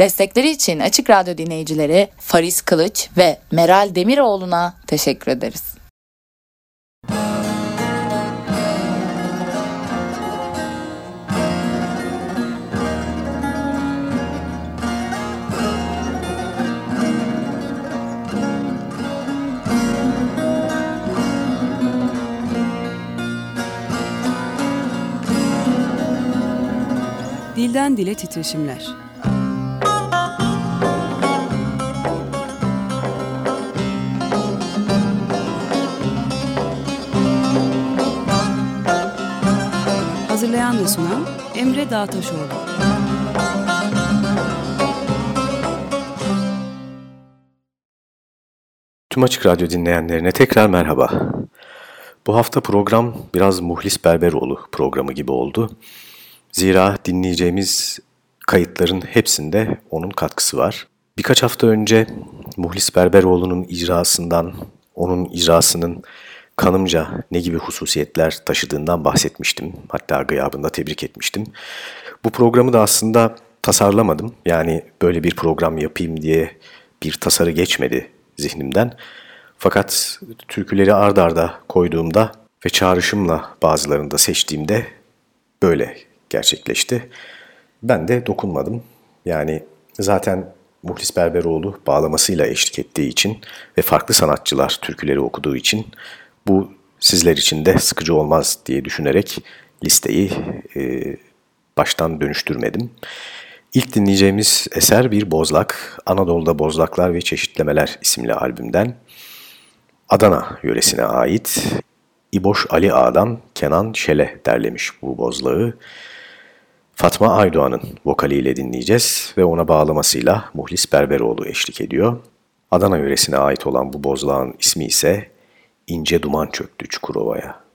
Destekleri için Açık Radyo dinleyicileri Faris Kılıç ve Meral Demiroğlu'na teşekkür ederiz. Dilden Dile Titreşimler Hazırlayan ve sunan Emre Dağtaşoğlu Tüm Açık Radyo dinleyenlerine tekrar merhaba. Bu hafta program biraz Muhlis Berberoğlu programı gibi oldu. Zira dinleyeceğimiz kayıtların hepsinde onun katkısı var. Birkaç hafta önce Muhlis Berberoğlu'nun icrasından, onun icrasının kanımca ne gibi hususiyetler taşıdığından bahsetmiştim. Hatta gıyabında tebrik etmiştim. Bu programı da aslında tasarlamadım. Yani böyle bir program yapayım diye bir tasarı geçmedi zihnimden. Fakat türküleri ard arda koyduğumda ve çağrışımla bazılarını da seçtiğimde böyle gerçekleşti. Ben de dokunmadım. Yani zaten Muhlis Berberoğlu bağlamasıyla eşlik ettiği için ve farklı sanatçılar türküleri okuduğu için bu sizler için de sıkıcı olmaz diye düşünerek listeyi e, baştan dönüştürmedim. İlk dinleyeceğimiz eser bir bozlak, Anadolu'da Bozlaklar ve Çeşitlemeler isimli albümden. Adana yöresine ait İboş Ali Ağa'dan Kenan Şele derlemiş bu bozlağı. Fatma Aydoğan'ın vokaliyle dinleyeceğiz ve ona bağlamasıyla Muhlis Berberoğlu eşlik ediyor. Adana yöresine ait olan bu bozlağın ismi ise İnce Duman Çöktü Çukurova'ya.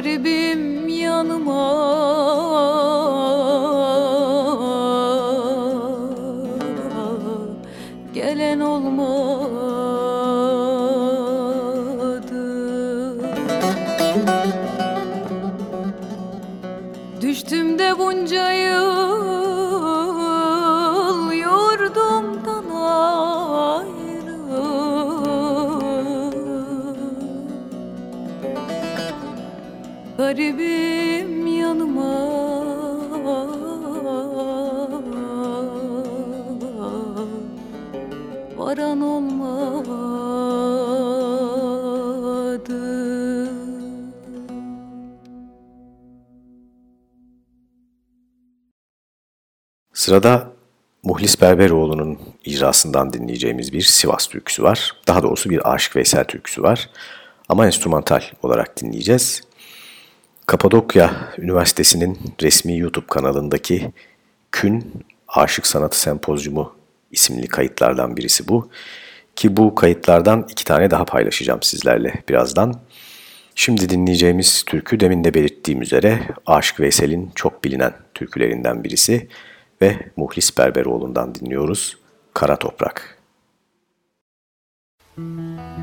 Garibim yanıma Varan olmadı Sırada Muhlis Berberoğlu'nun icrasından dinleyeceğimiz bir Sivas türküsü var. Daha doğrusu bir Aşık Veysel türküsü var. Ama enstrümantal olarak dinleyeceğiz. Kapadokya Üniversitesi'nin resmi YouTube kanalındaki Kün Aşık Sanatı Sempozyumu isimli kayıtlardan birisi bu. Ki bu kayıtlardan iki tane daha paylaşacağım sizlerle birazdan. Şimdi dinleyeceğimiz türkü demin de belirttiğim üzere Aşık Veysel'in çok bilinen türkülerinden birisi ve Muhlis Berberoğlu'ndan dinliyoruz Kara Toprak. Müzik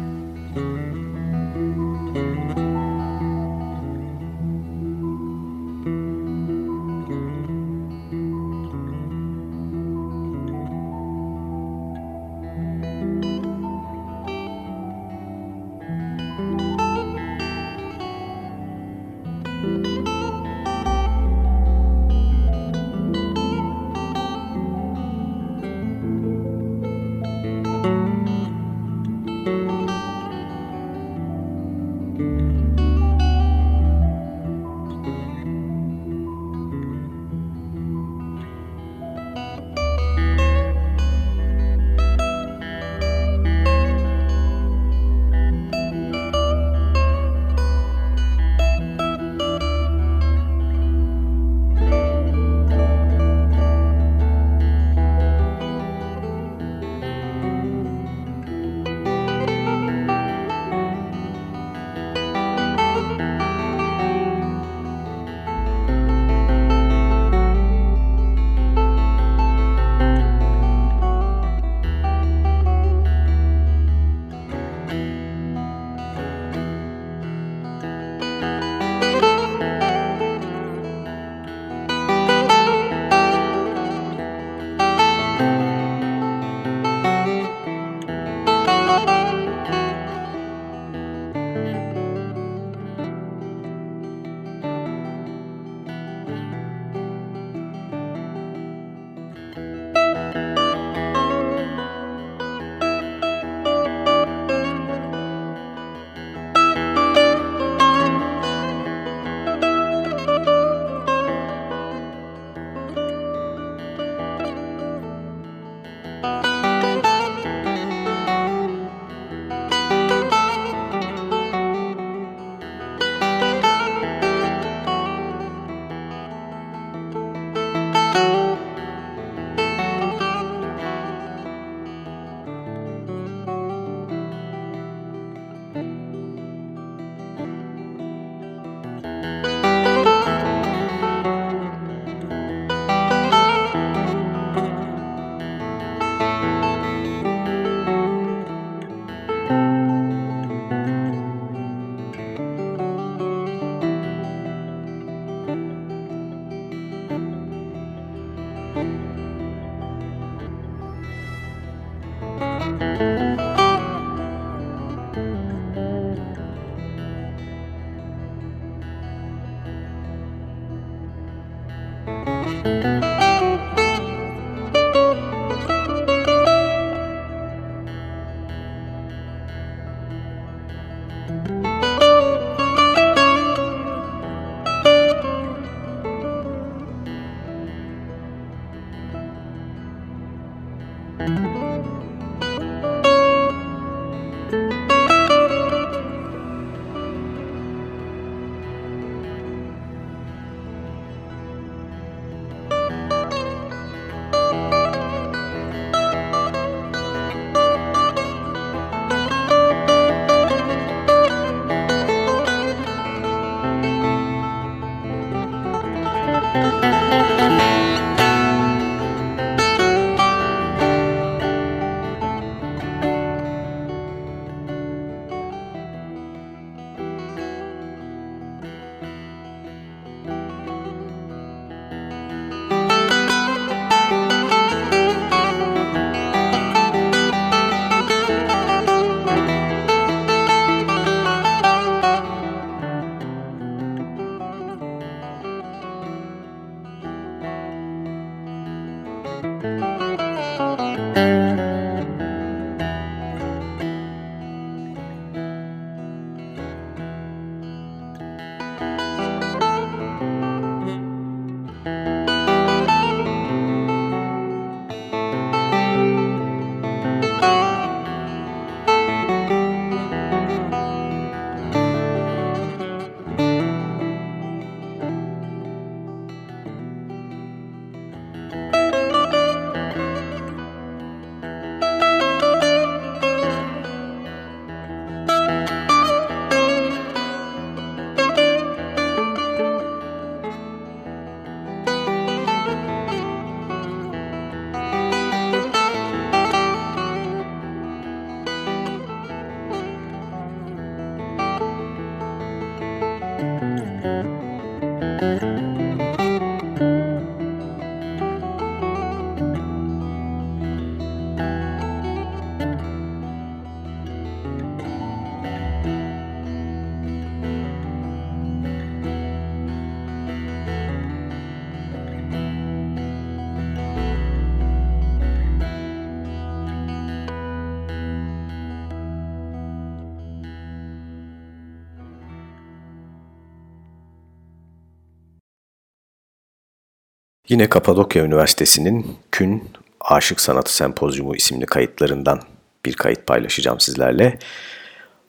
Yine Kapadokya Üniversitesi'nin Kün Aşık Sanatı Sempozyumu isimli kayıtlarından bir kayıt paylaşacağım sizlerle.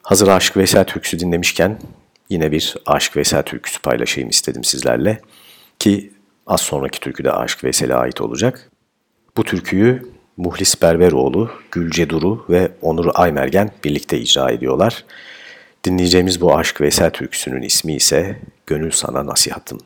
Hazır Aşık Veysel Türküsü dinlemişken yine bir Aşık Veysel Türküsü paylaşayım istedim sizlerle. Ki az sonraki türkü de Aşık Veysel'e ait olacak. Bu türküyü Muhlis Berberoğlu, Gülce Duru ve Onur Aymergen birlikte icra ediyorlar. Dinleyeceğimiz bu Aşk Veysel türküsünün ismi ise Gönül Sana Nasihatım.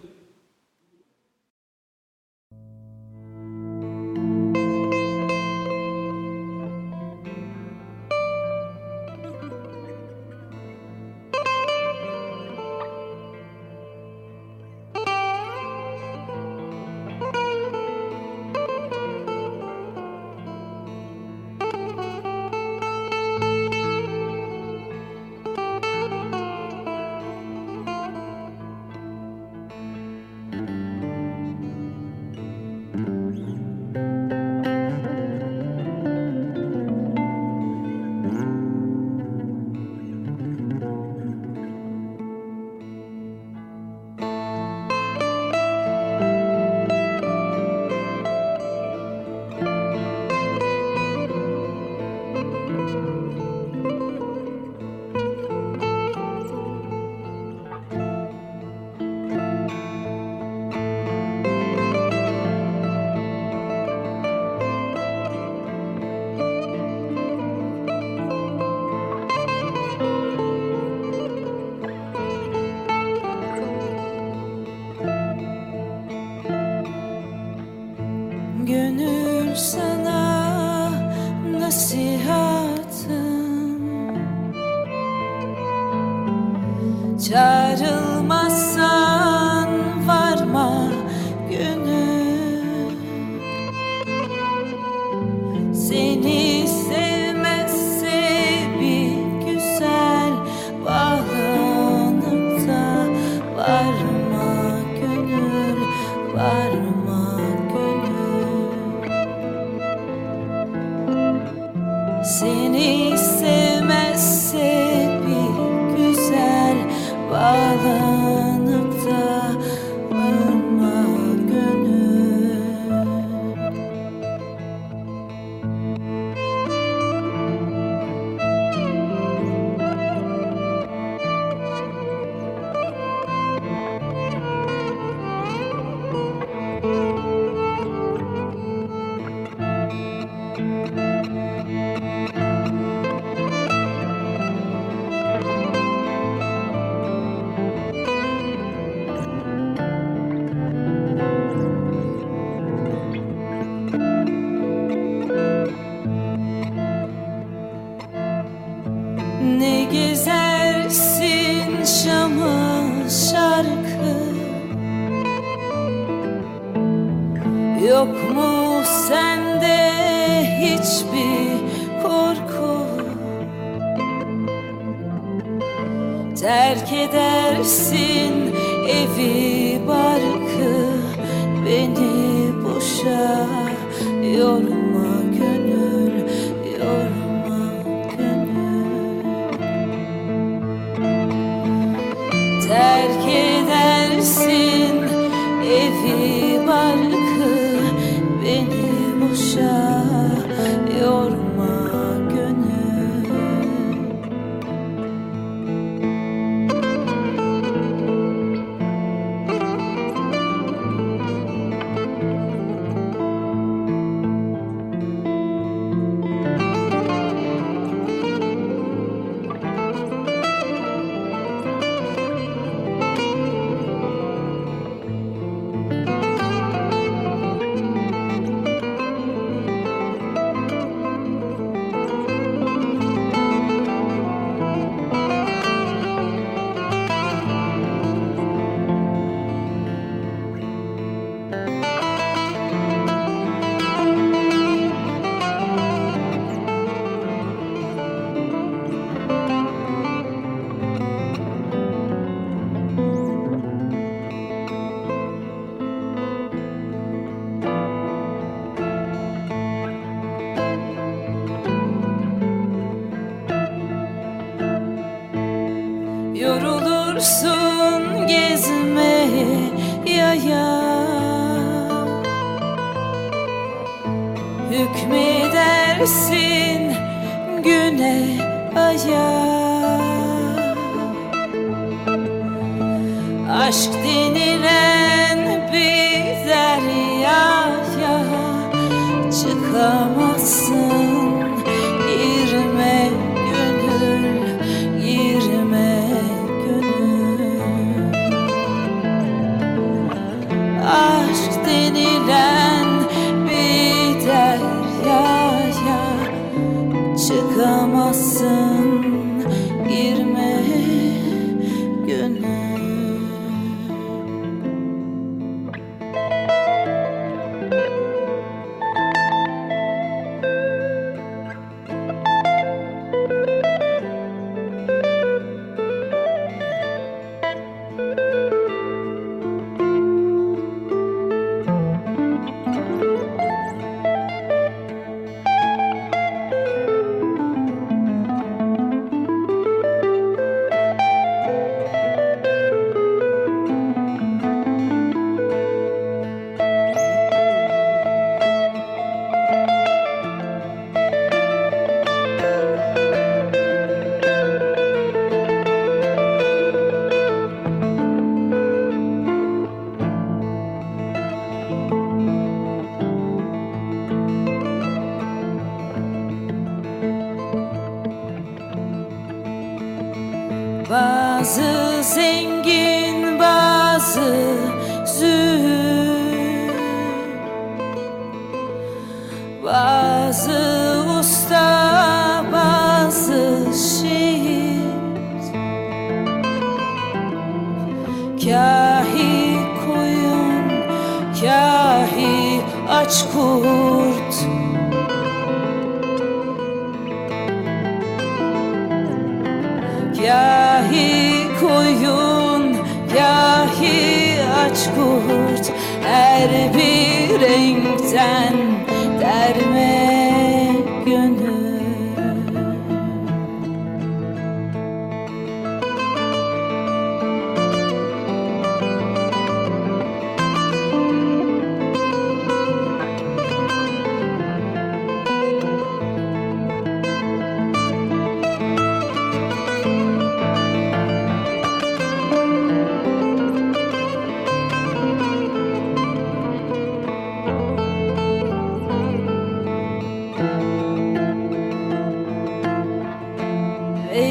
Música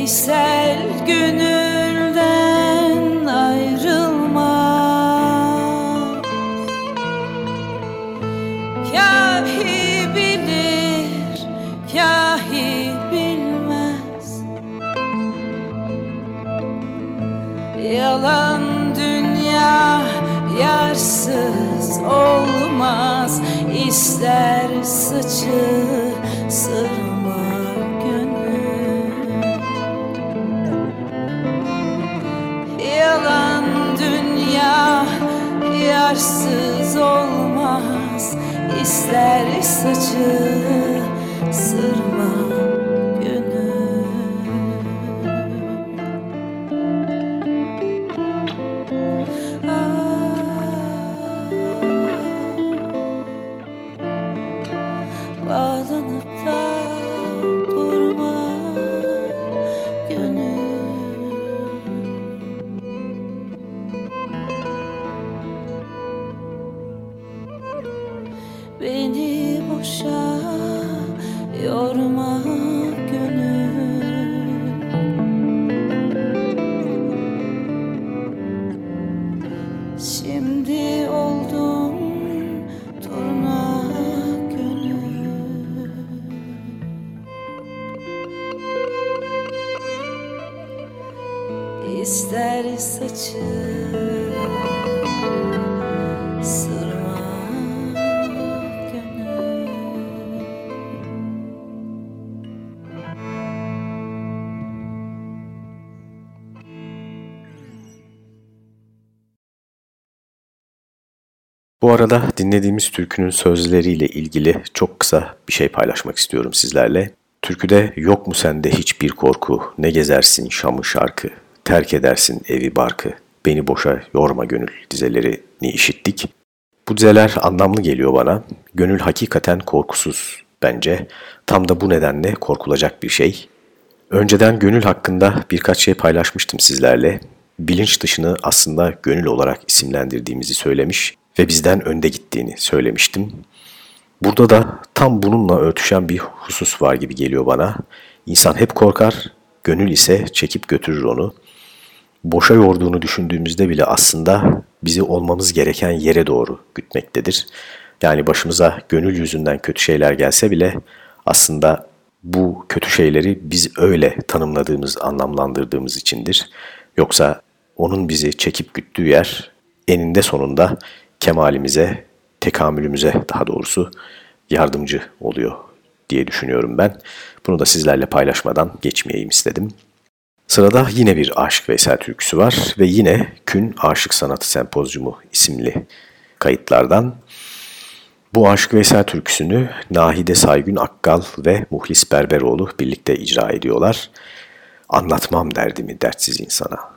Veysel gönülden ayrılmaz. Kahi bilir, kahi bilmez. Yalan dünya yarsız olmaz. İster sıçı sır yarsız olmaz ister saçı sırma Bu arada dinlediğimiz türkünün sözleriyle ilgili çok kısa bir şey paylaşmak istiyorum sizlerle. Türküde yok mu sende hiçbir korku, ne gezersin Şam'ı şarkı, terk edersin evi barkı, beni boşa yorma gönül dizelerini işittik. Bu dizeler anlamlı geliyor bana. Gönül hakikaten korkusuz bence. Tam da bu nedenle korkulacak bir şey. Önceden gönül hakkında birkaç şey paylaşmıştım sizlerle. Bilinç dışını aslında gönül olarak isimlendirdiğimizi söylemiş ve bizden önde gittiğini söylemiştim. Burada da tam bununla örtüşen bir husus var gibi geliyor bana. İnsan hep korkar, gönül ise çekip götürür onu. Boşa yorduğunu düşündüğümüzde bile aslında bizi olmamız gereken yere doğru gütmektedir. Yani başımıza gönül yüzünden kötü şeyler gelse bile aslında bu kötü şeyleri biz öyle tanımladığımız, anlamlandırdığımız içindir. Yoksa onun bizi çekip güttüğü yer eninde sonunda kemalimize, tekamülümüze daha doğrusu yardımcı oluyor diye düşünüyorum ben. Bunu da sizlerle paylaşmadan geçmeyeyim istedim. Sırada yine bir Aşık Veysel türküsü var ve yine Kün Aşık Sanatı Sempozyumu isimli kayıtlardan. Bu Aşık Veysel türküsünü Nahide Saygün Akkal ve Muhlis Berberoğlu birlikte icra ediyorlar. Anlatmam derdimi dertsiz insana.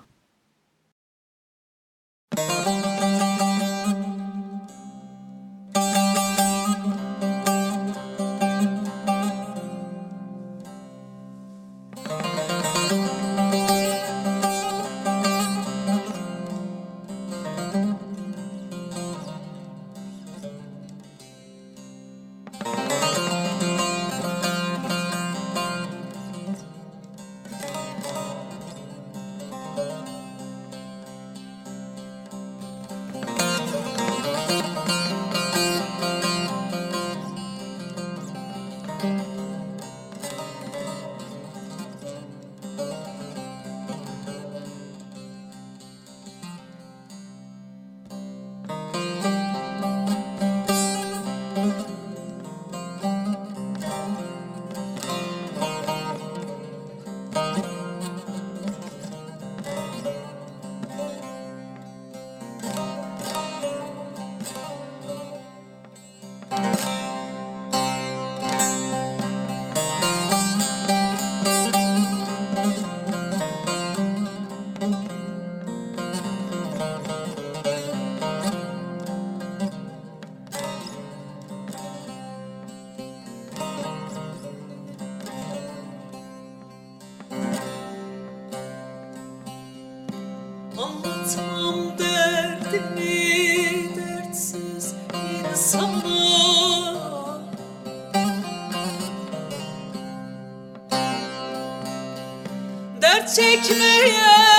İnsana Dert çekmeyen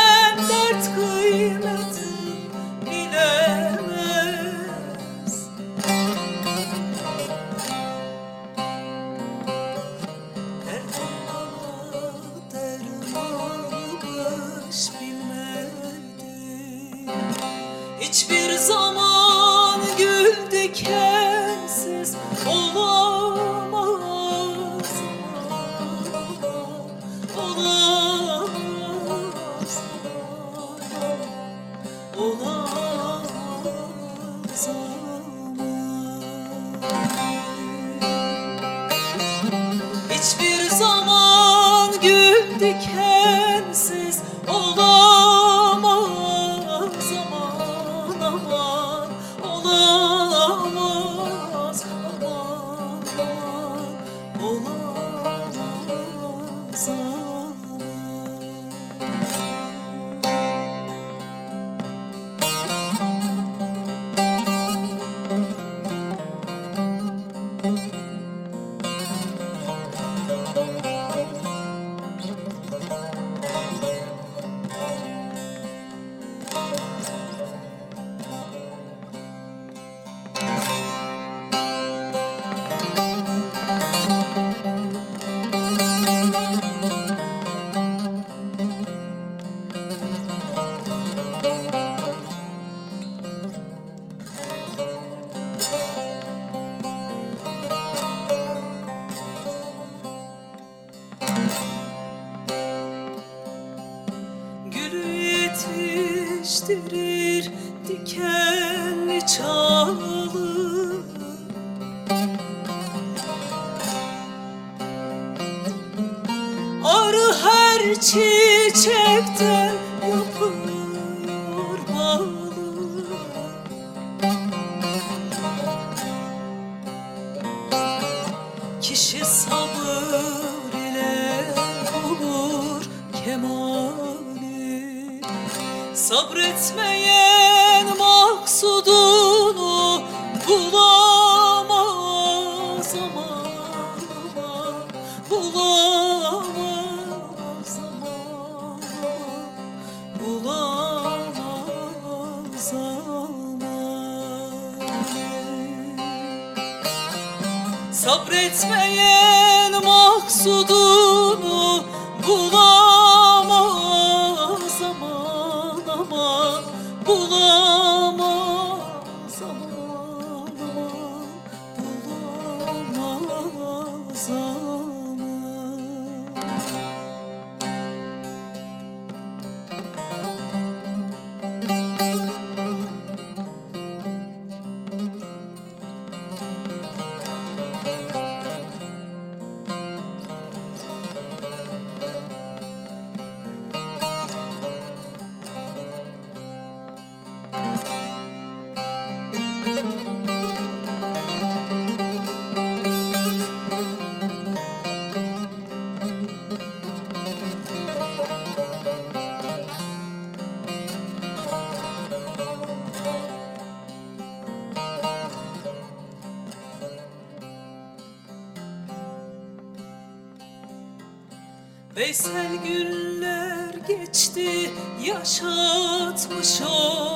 Veysel günler geçti yaşatmış oldu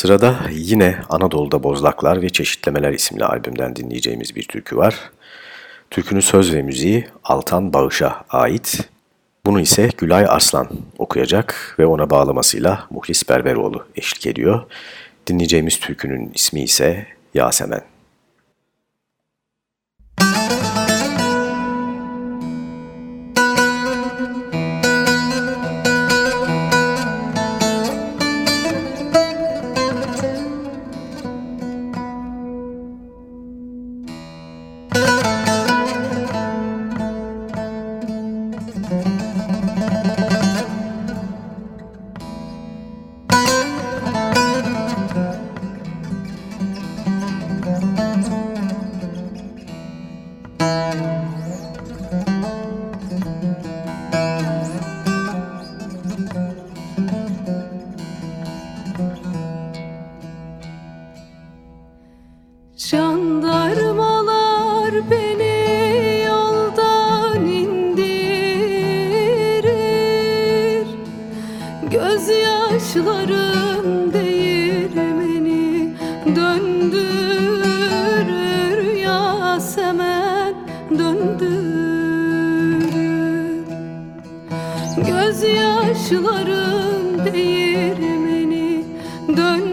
Sırada yine Anadolu'da Bozlaklar ve Çeşitlemeler isimli albümden dinleyeceğimiz bir türkü var. Türkünün söz ve müziği Altan Bağış'a ait. Bunu ise Gülay Arslan okuyacak ve ona bağlamasıyla Muhlis Berberoğlu eşlik ediyor. Dinleyeceğimiz türkünün ismi ise Yasemen. Gözyaşlarım değirmeni döndürür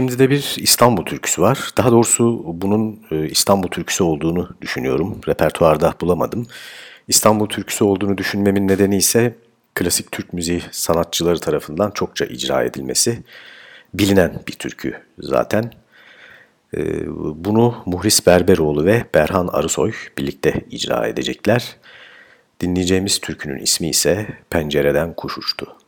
Şimdi de bir İstanbul türküsü var. Daha doğrusu bunun e, İstanbul türküsü olduğunu düşünüyorum. Repertuarda bulamadım. İstanbul türküsü olduğunu düşünmemin nedeni ise klasik Türk müziği sanatçıları tarafından çokça icra edilmesi. Bilinen bir türkü zaten. E, Bunu Muhris Berberoğlu ve Berhan Arısoy birlikte icra edecekler. Dinleyeceğimiz türkünün ismi ise Pencereden Kuş Uçtu.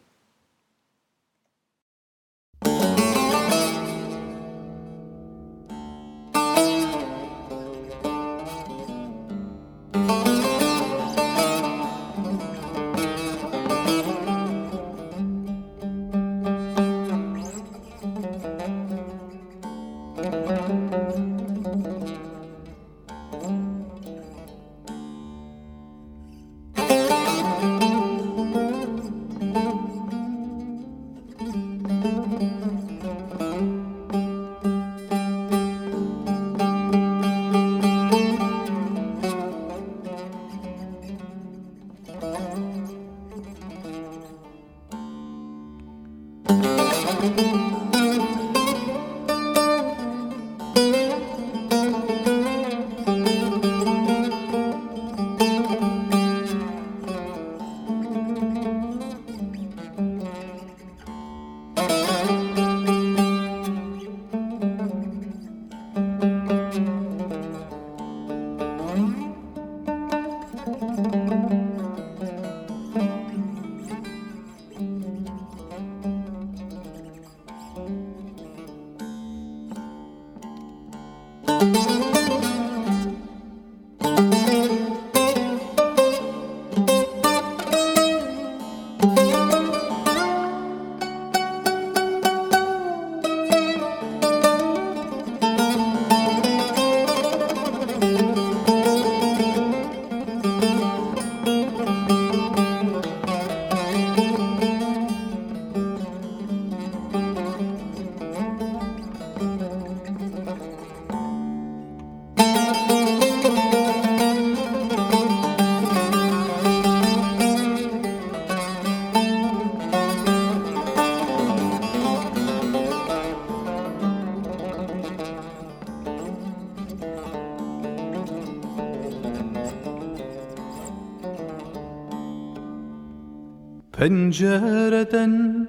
Pencereden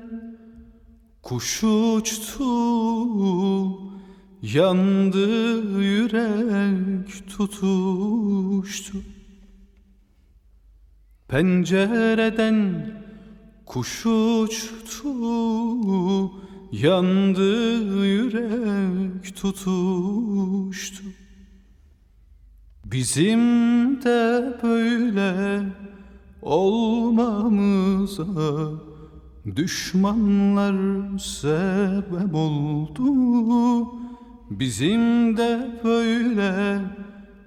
kuş uçtu Yandı yürek tutuştu. Pencereden kuş uçtu Yandı yürek tutuştu. Bizim de böyle olmamıza Düşmanlar sebep oldu. Bizim de böyle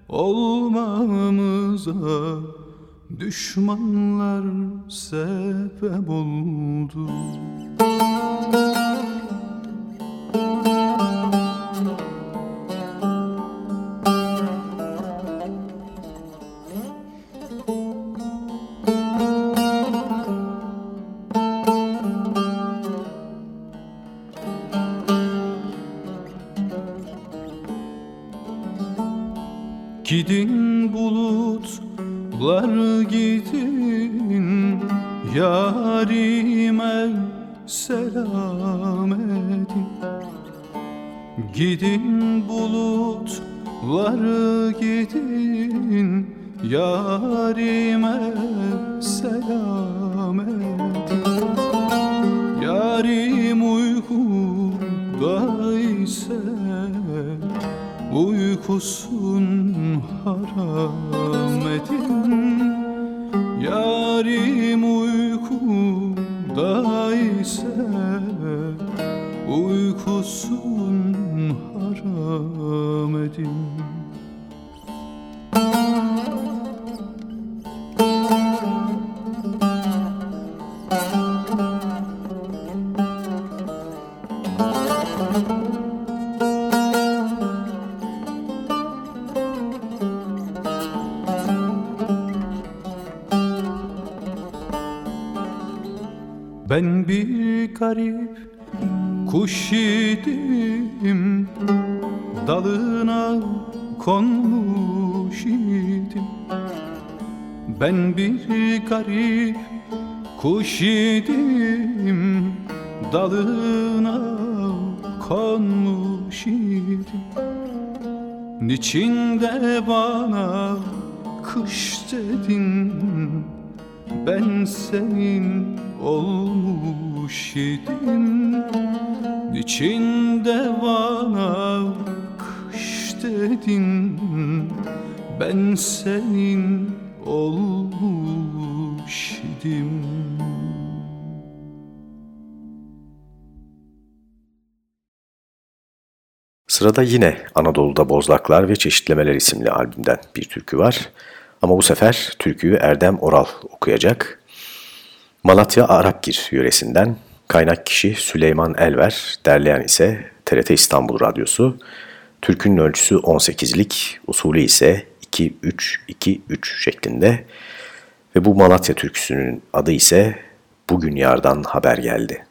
olmamıza Düşmanlar sebep oldu. Gidin haram edin Yarim uykuda ise Uykusun haram edin kuş idim Dalına konmuş idim. Ben bir garip kuş idim Dalına konmuş idim. Niçin de bana kış dedin ben senin olmuş idim İçinde bana kış dedin Ben senin olmuş idim Sırada yine Anadolu'da Bozlaklar ve Çeşitlemeler isimli albümden bir türkü var. Ama bu sefer türküyü Erdem Oral okuyacak. Malatya Arapgir yöresinden kaynak kişi Süleyman Elver, derleyen ise TRT İstanbul Radyosu. Türkünün ölçüsü 18'lik, usulü ise 2-3-2-3 şeklinde. Ve bu Malatya türküsünün adı ise Bugün Yardan Haber Geldi.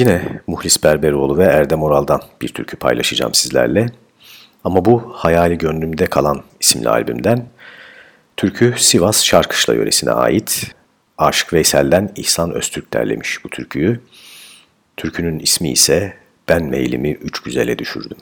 Yine Muhlis Berberoğlu ve Erdem Oral'dan bir türkü paylaşacağım sizlerle. Ama bu Hayali Gönlümde Kalan isimli albümden. Türkü Sivas Şarkışla yöresine ait. Aşık Veysel'den İhsan Öztürk derlemiş bu türküyü. Türkünün ismi ise Ben Meylimi Üç Güzele Düşürdüm.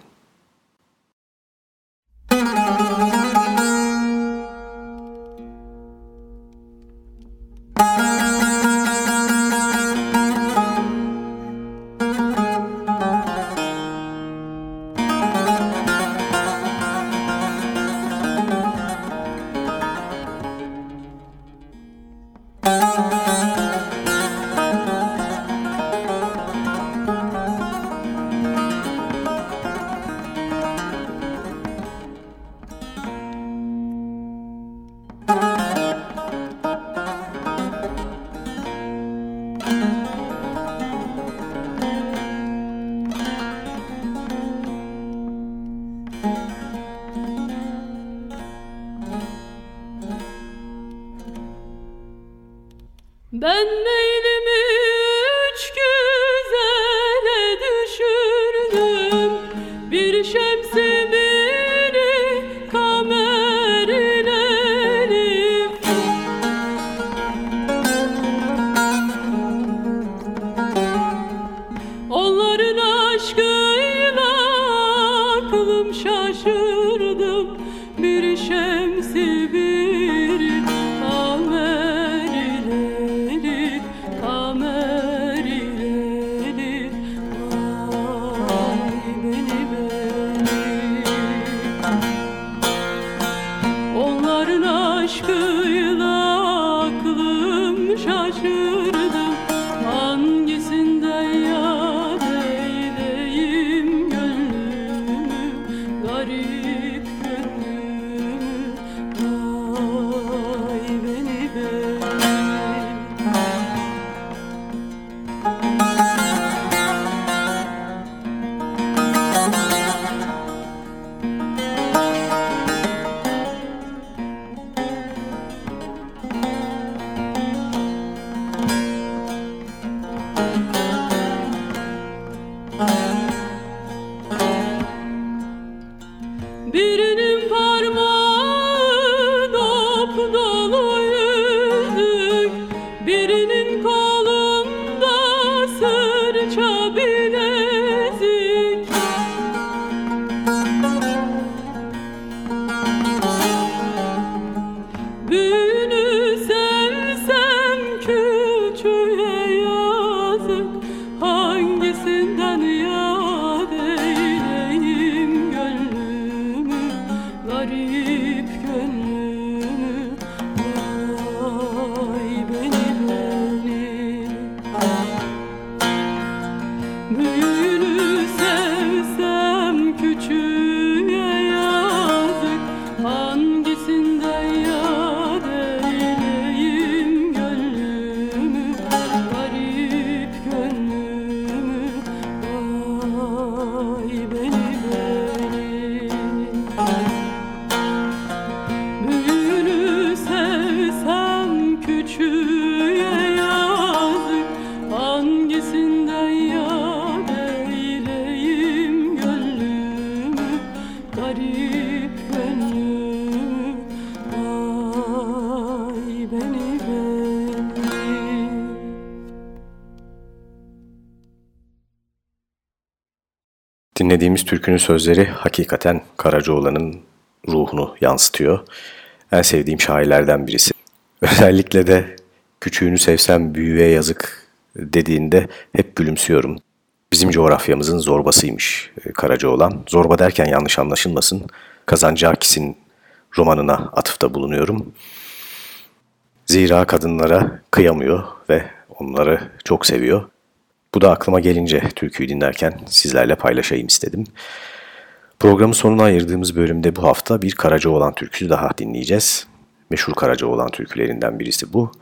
Dinlediğimiz türkünün sözleri hakikaten Karacaoğlan'ın ruhunu yansıtıyor. En sevdiğim şairlerden birisi. Özellikle de küçüğünü sevsem büyüğe yazık dediğinde hep gülümsüyorum. Bizim coğrafyamızın zorbasıymış e, Karacaoğlan. Zorba derken yanlış anlaşılmasın. Kazancı Akis'in romanına atıfta bulunuyorum. Zira kadınlara kıyamıyor ve onları çok seviyor. Bu da aklıma gelince türküyü dinlerken sizlerle paylaşayım istedim. Programın sonuna ayırdığımız bölümde bu hafta bir Karacaoğlan türküsü daha dinleyeceğiz. Meşhur Karacaoğlan türkülerinden birisi bu.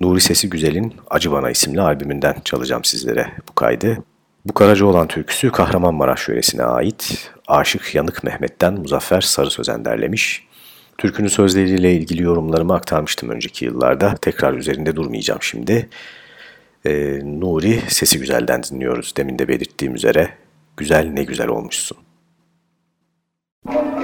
Nuri Sesi Güzel'in Acı Bana isimli albümünden çalacağım sizlere bu kaydı. Bu Karacaoğlan türküsü Kahramanmaraş yöresine ait. Aşık Yanık Mehmet'ten Muzaffer Sarı Sözen derlemiş. Türkünün sözleriyle ilgili yorumlarımı aktarmıştım önceki yıllarda. Tekrar üzerinde durmayacağım şimdi. Ee, Nuri Sesi Güzel'den dinliyoruz. Demin de belirttiğim üzere güzel ne güzel olmuşsun. Karacaoğlan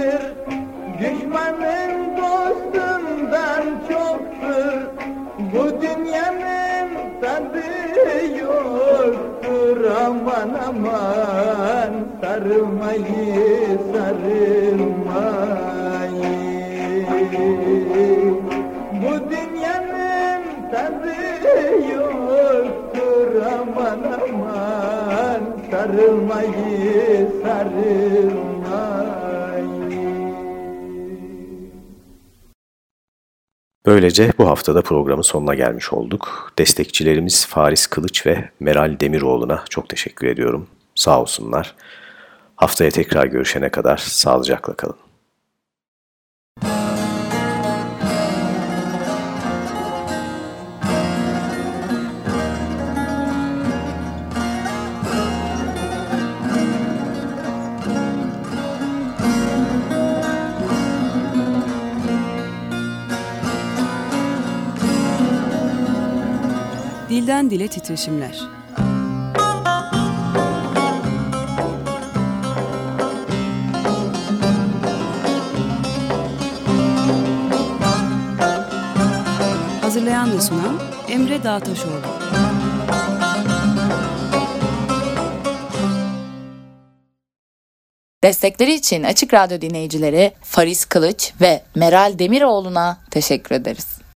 haktır Düşmanın dostundan çoktur. Bu dünyanın tadı yoktur. Aman aman sarılmayı sarılmayı Bu dünyanın tadı yoktur. Aman aman sarılmayı sarılmayı Böylece bu haftada programın sonuna gelmiş olduk. Destekçilerimiz Faris Kılıç ve Meral Demiroğlu'na çok teşekkür ediyorum. Sağ olsunlar. Haftaya tekrar görüşene kadar sağlıcakla kalın. Dilden Dile Titreşimler Hazırlayan ve sunan Emre Dağtaşoğlu Destekleri için Açık Radyo dinleyicileri Faris Kılıç ve Meral Demiroğlu'na teşekkür ederiz.